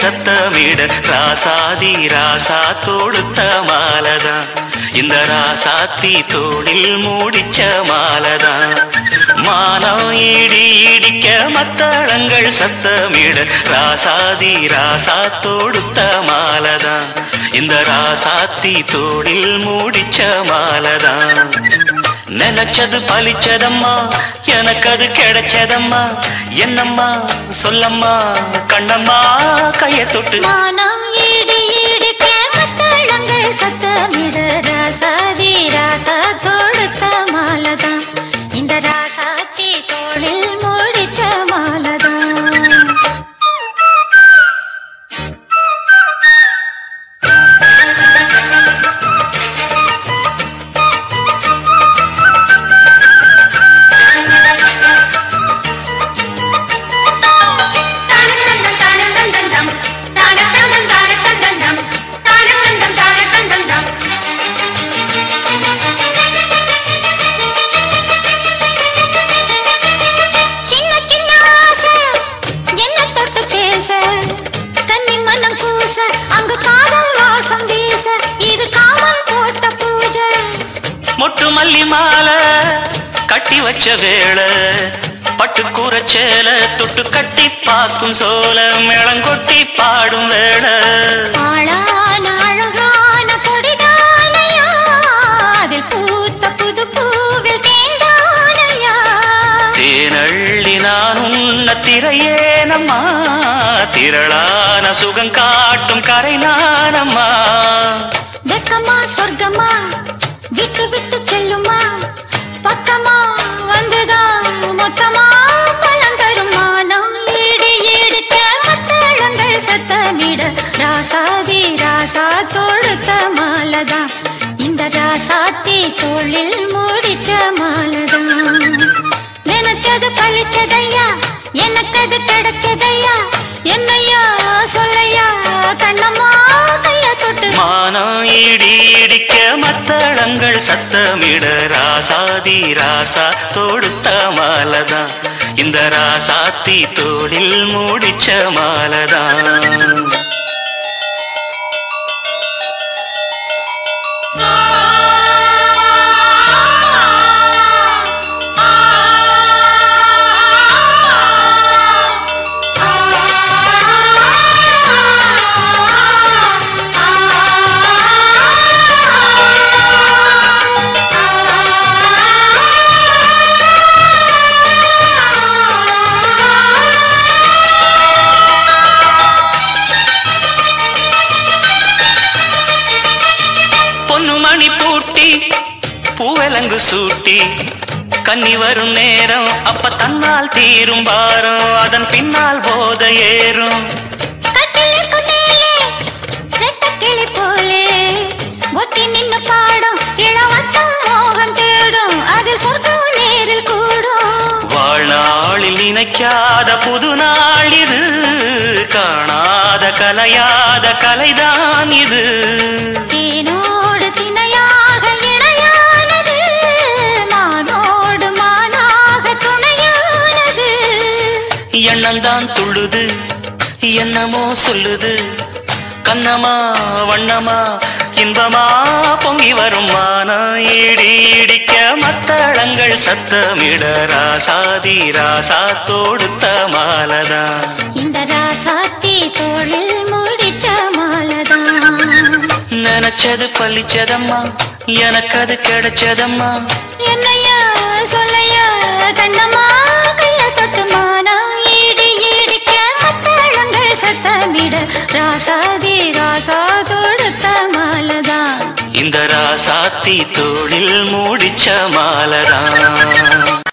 சத்தமிட ராசாதி ராசா தொடுத்த மாலதான் இந்த ராசாத்தி தோளில் மூடிச்ச மாலதான். மானம் இடி இடிக்க மத்தளங்கள் சத்தமிட ராசாதி ராசா தொடுத்த மாலதான் இந்த ராசாத்தி தோளில் மூடிச்ச மாலதான். நினைச்சது பலிச்சதம்மா எனக்கு அது கிடைச்சதம்மா என்னம்மா சொல்லம்மா கண்ணம்மா. தொட்டு கூச அங்கு காதல் வாசம் வீச இது காமன் போட்ட பூஜை. மொட்டு மல்லி மாலை கட்டி வச்ச வேளை பட்டு கூரச்சேல தொட்டு கட்டி பார்க்கும் சோல மேளங்கொட்டி பாடும் வேளை. சொன்ன திரையே நம்மா. திரளான சுகம் காட்டும் கரை நானம்மா. வெக்கமா சொர்க்கமா? விட்டு விட்டு செல்லுமா? பக்கமா வந்துதான் மொத்தமா பழம் தருமா? மானம் ஈடு ஈடுக்க மத்தளங்கள் சத்தமிட ராசாதி ராசா தொழுத்த மாலதா. இந்த ராசாத்தி தோளில் மூடிச்ச மாலதா. நினைச்சது பழிச்சதையா எனக்கு அது கிடைச்சதையா? என்னையா சொல்லையா? கண்ணம்மா கைய தொட்டு. மானம் இடி இடிக்க மத்தளங்கள் சத்தமிட ராசாதி ராசா தொடுத்த மாலதான். இந்த ராசாத்தி தோளில் மூடிச்ச மாலதான். பொன்னு மணி பூட்டி பூவலங்கு சூட்டி. கன்னி வரும் நேரம் அப்ப தன்னால் தீரும் பாரம். அதன் பின்னால் போத ஏறும். நினைக்காத புது நாள் இது. காணாத கலையாத கலைதான் இது. எண்ணந்தான் துள்ளுது. என்னமோ சொல்லுது. கண்ணமா வண்ணமா இன்பமா பொங்கி வரும் மானா இடி இடிக்க மத்தளங்கள் சத்தமிட ராசாதி ராசா தொடுத்த மாலதான் இந்த ராசாத்தி தோளில் முடிச்ச மாலதான். நினைச்சது பழிச்சதம்மா எனக்கு அது கிடைச்சதம்மா. என்னையா சொல்லையா கண்ணம்மா சத்தமிட ராசாதி ராசா தொடுத்த மாலதான். இந்த ராசாத்தி தோளில் மூடிச்ச மாலதான்.